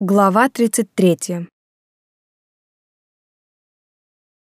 Глава 33.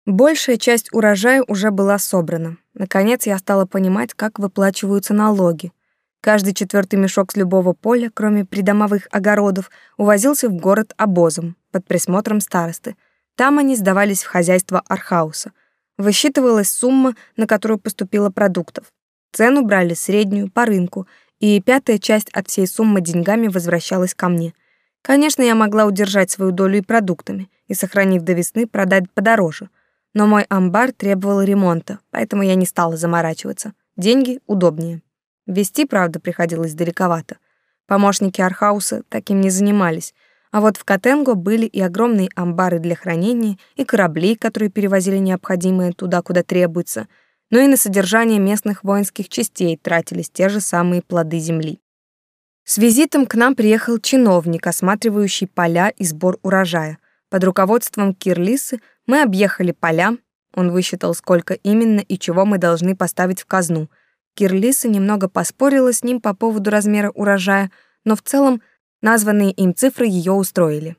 Большая часть урожая уже была собрана. Наконец я стала понимать, как выплачиваются налоги. Каждый четвертый мешок с любого поля, кроме придомовых огородов, увозился в город обозом под присмотром старосты. Там они сдавались в хозяйство Архауса. Высчитывалась сумма, на которую поступило продуктов. Цену брали среднюю по рынку, и пятая часть от всей суммы деньгами возвращалась ко мне — Конечно, я могла удержать свою долю и продуктами, и, сохранив до весны, продать подороже. Но мой амбар требовал ремонта, поэтому я не стала заморачиваться. Деньги удобнее. Везти, правда, приходилось далековато. Помощники Архауса таким не занимались, а вот в Катенго были и огромные амбары для хранения, и корабли, которые перевозили необходимое туда, куда требуется, но и на содержание местных воинских частей тратились те же самые плоды земли. С визитом к нам приехал чиновник, осматривающий поля и сбор урожая. Под руководством Кирлисы мы объехали поля, он высчитал, сколько именно и чего мы должны поставить в казну. Кирлиса немного поспорила с ним по поводу размера урожая, но в целом названные им цифры ее устроили.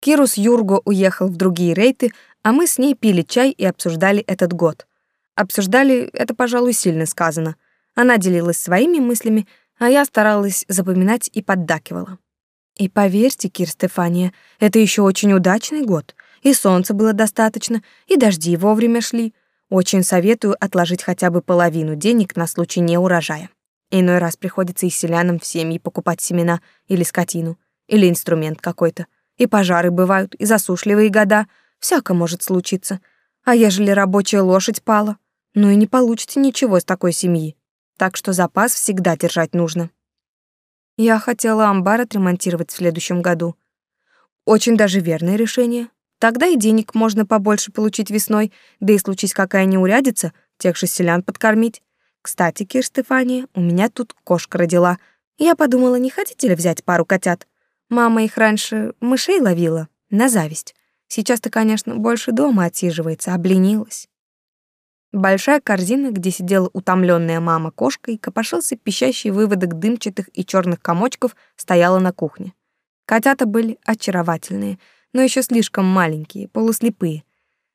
Кирус Юрго уехал в другие рейты, а мы с ней пили чай и обсуждали этот год. Обсуждали — это, пожалуй, сильно сказано. Она делилась своими мыслями, а я старалась запоминать и поддакивала. И поверьте, Кир Стефания, это еще очень удачный год. И солнца было достаточно, и дожди вовремя шли. Очень советую отложить хотя бы половину денег на случай неурожая. Иной раз приходится и селянам в семьи покупать семена или скотину, или инструмент какой-то. И пожары бывают, и засушливые года. Всяко может случиться. А ежели рабочая лошадь пала? Ну и не получите ничего с такой семьи так что запас всегда держать нужно. Я хотела амбар отремонтировать в следующем году. Очень даже верное решение. Тогда и денег можно побольше получить весной, да и случись какая неурядица, тех же селян подкормить. Кстати, Кир Стефания, у меня тут кошка родила. Я подумала, не хотите ли взять пару котят? Мама их раньше мышей ловила, на зависть. Сейчас-то, конечно, больше дома отсиживается, обленилась. Большая корзина, где сидела утомленная мама кошка и копошился пищащий выводок дымчатых и черных комочков, стояла на кухне. Котята были очаровательные, но еще слишком маленькие, полуслепые.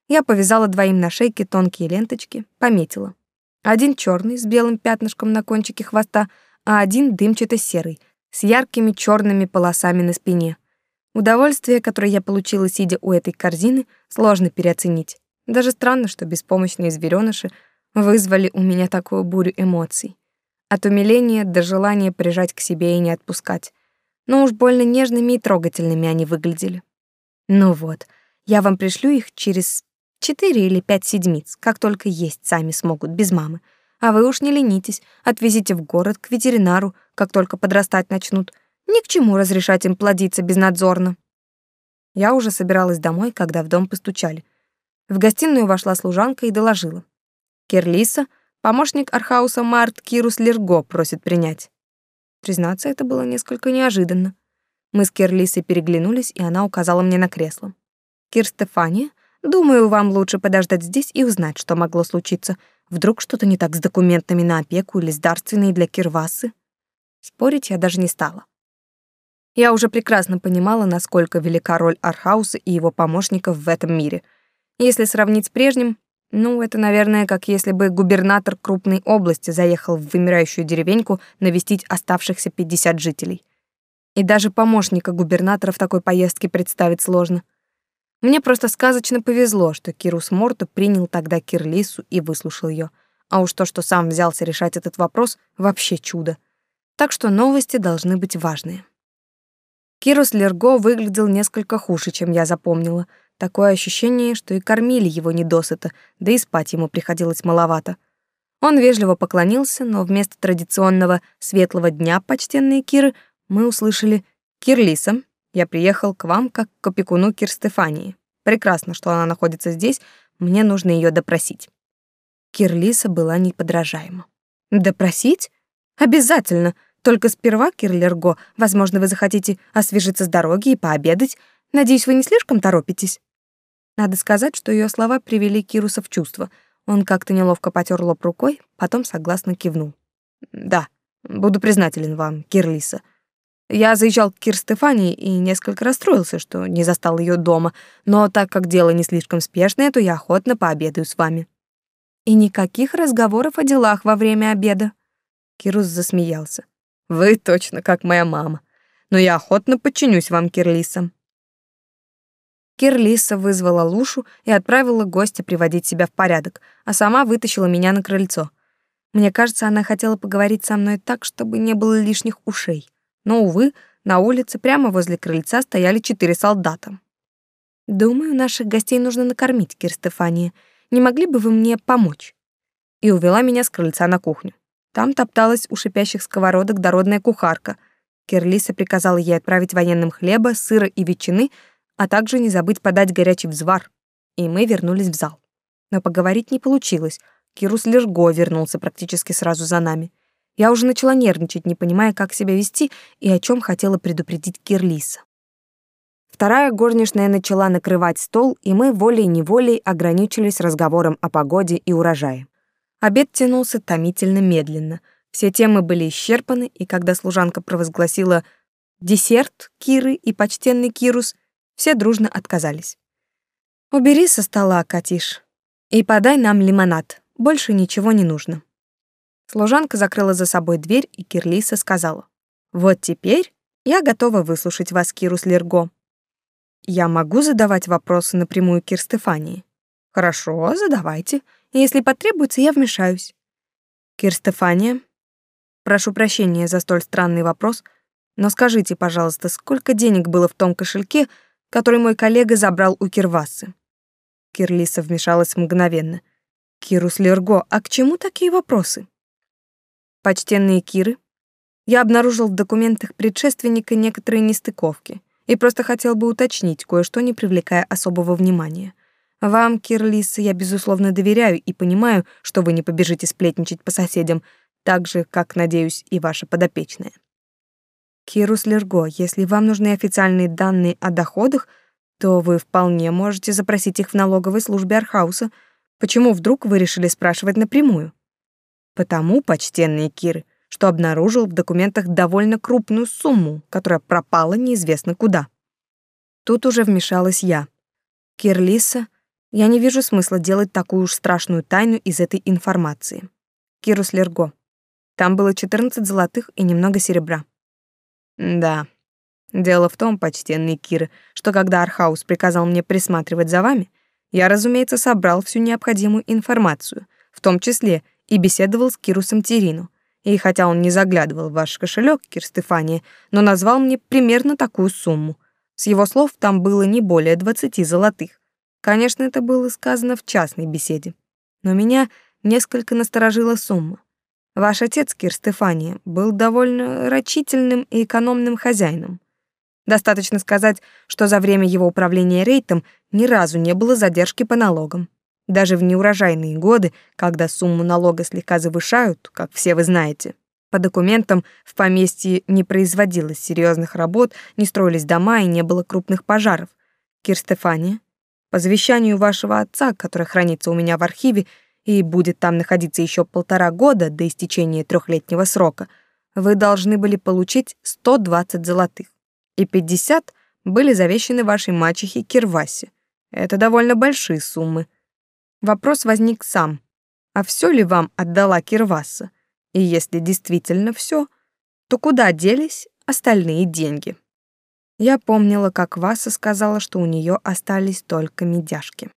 Я повязала двоим на шейке тонкие ленточки, пометила. Один черный с белым пятнышком на кончике хвоста, а один дымчато-серый, с яркими черными полосами на спине. Удовольствие, которое я получила, сидя у этой корзины, сложно переоценить. Даже странно, что беспомощные зверёныши вызвали у меня такую бурю эмоций. От умиления до желания прижать к себе и не отпускать. Но уж больно нежными и трогательными они выглядели. Ну вот, я вам пришлю их через четыре или пять седмиц, как только есть сами смогут, без мамы. А вы уж не ленитесь, отвезите в город к ветеринару, как только подрастать начнут. Ни к чему разрешать им плодиться безнадзорно. Я уже собиралась домой, когда в дом постучали. В гостиную вошла служанка и доложила. Кирлиса, помощник Архауса Март Кирус Лерго просит принять. Признаться, это было несколько неожиданно. Мы с Кирлисой переглянулись, и она указала мне на кресло. «Кир Стефания, думаю, вам лучше подождать здесь и узнать, что могло случиться. Вдруг что-то не так с документами на опеку или с дарственной для Кирвасы?» Спорить я даже не стала. Я уже прекрасно понимала, насколько велика роль Архауса и его помощников в этом мире — если сравнить с прежним, ну, это, наверное, как если бы губернатор крупной области заехал в вымирающую деревеньку навестить оставшихся 50 жителей. И даже помощника губернатора в такой поездке представить сложно. Мне просто сказочно повезло, что Кирус Морту принял тогда Кирлису и выслушал ее. А уж то, что сам взялся решать этот вопрос, вообще чудо. Так что новости должны быть важные. Кирус Лерго выглядел несколько хуже, чем я запомнила — Такое ощущение, что и кормили его недосыто, да и спать ему приходилось маловато. Он вежливо поклонился, но вместо традиционного «светлого дня, почтенные Киры», мы услышали «Кирлиса, я приехал к вам как к опекуну Кир Стефании. Прекрасно, что она находится здесь, мне нужно ее допросить». Кирлиса была неподражаема. «Допросить? Обязательно!» Только сперва, Кирлерго, возможно, вы захотите освежиться с дороги и пообедать, Надеюсь, вы не слишком торопитесь?» Надо сказать, что ее слова привели Кируса в чувство. Он как-то неловко потер лоб рукой, потом согласно кивнул. «Да, буду признателен вам, Кирлиса. Я заезжал к Кир Стефании и несколько расстроился, что не застал ее дома, но так как дело не слишком спешное, то я охотно пообедаю с вами. И никаких разговоров о делах во время обеда. Кирус засмеялся. Вы точно как моя мама. Но я охотно подчинюсь вам, Кирлиса. Кирлиса вызвала Лушу и отправила гостя приводить себя в порядок, а сама вытащила меня на крыльцо. Мне кажется, она хотела поговорить со мной так, чтобы не было лишних ушей. Но, увы, на улице прямо возле крыльца стояли четыре солдата. «Думаю, наших гостей нужно накормить, Кир Стефания. Не могли бы вы мне помочь?» И увела меня с крыльца на кухню. Там топталась у шипящих сковородок дородная кухарка. Кирлиса приказала ей отправить военным хлеба, сыра и ветчины, а также не забыть подать горячий взвар. И мы вернулись в зал. Но поговорить не получилось. Кирус Лерго вернулся практически сразу за нами. Я уже начала нервничать, не понимая, как себя вести и о чем хотела предупредить Кирлиса. Вторая горничная начала накрывать стол, и мы волей-неволей ограничились разговором о погоде и урожае. Обед тянулся томительно медленно. Все темы были исчерпаны, и когда служанка провозгласила «десерт Киры и почтенный Кирус», все дружно отказались. «Убери со стола, Катиш, и подай нам лимонад. Больше ничего не нужно». Служанка закрыла за собой дверь, и Кирлиса сказала: "Вот теперь я готова выслушать вас, Кирус Лерго. Я могу задавать вопросы напрямую Кир Стефании. Хорошо, задавайте. Если потребуется, я вмешаюсь. Кир Стефания, прошу прощения за столь странный вопрос, но скажите, пожалуйста, сколько денег было в том кошельке, который мой коллега забрал у Кирвасы? Кирлиса вмешалась мгновенно. Кирус Лерго, а к чему такие вопросы? Почтенные Киры, я обнаружил в документах предшественника некоторые нестыковки и просто хотел бы уточнить кое-что, не привлекая особого внимания. Вам, Кирлис, я безусловно доверяю и понимаю, что вы не побежите сплетничать по соседям, так же, как, надеюсь, и ваша подопечная. Кирус Лерго, если вам нужны официальные данные о доходах, то вы вполне можете запросить их в налоговой службе Архауса. Почему вдруг вы решили спрашивать напрямую? Потому, почтенные Киры, что обнаружил в документах довольно крупную сумму, которая пропала неизвестно куда. Тут уже вмешалась я. Кирлиса, я не вижу смысла делать такую уж страшную тайну из этой информации. Кирус Лерго. Там было 14 золотых и немного серебра. Да. Дело в том, почтенный Кир, что когда Архаус приказал мне присматривать за вами, я, разумеется, собрал всю необходимую информацию, в том числе и беседовал с Кирусом Терину. И хотя он не заглядывал в ваш кошелек, Кир Стефания, но назвал мне примерно такую сумму. С его слов там было не более двадцати золотых. Конечно, это было сказано в частной беседе. Но меня несколько насторожила сумма. Ваш отец, Кир Стефания, был довольно рачительным и экономным хозяином. Достаточно сказать, что за время его управления рейтом ни разу не было задержки по налогам. Даже в неурожайные годы, когда сумму налога слегка завышают, как все вы знаете, по документам в поместье не производилось серьезных работ, не строились дома и не было крупных пожаров. Кир Стефания, по завещанию вашего отца, которое хранится у меня в архиве и будет там находиться еще полтора года до истечения трехлетнего срока, вы должны были получить 120 золотых, и 50 были завещены вашей мачехе Кирвасе. Это довольно большие суммы, Вопрос возник сам. А все ли вам отдала Кирваса? И если действительно все, то куда делись остальные деньги? Я помнила, как Васа сказала, что у нее остались только медяшки.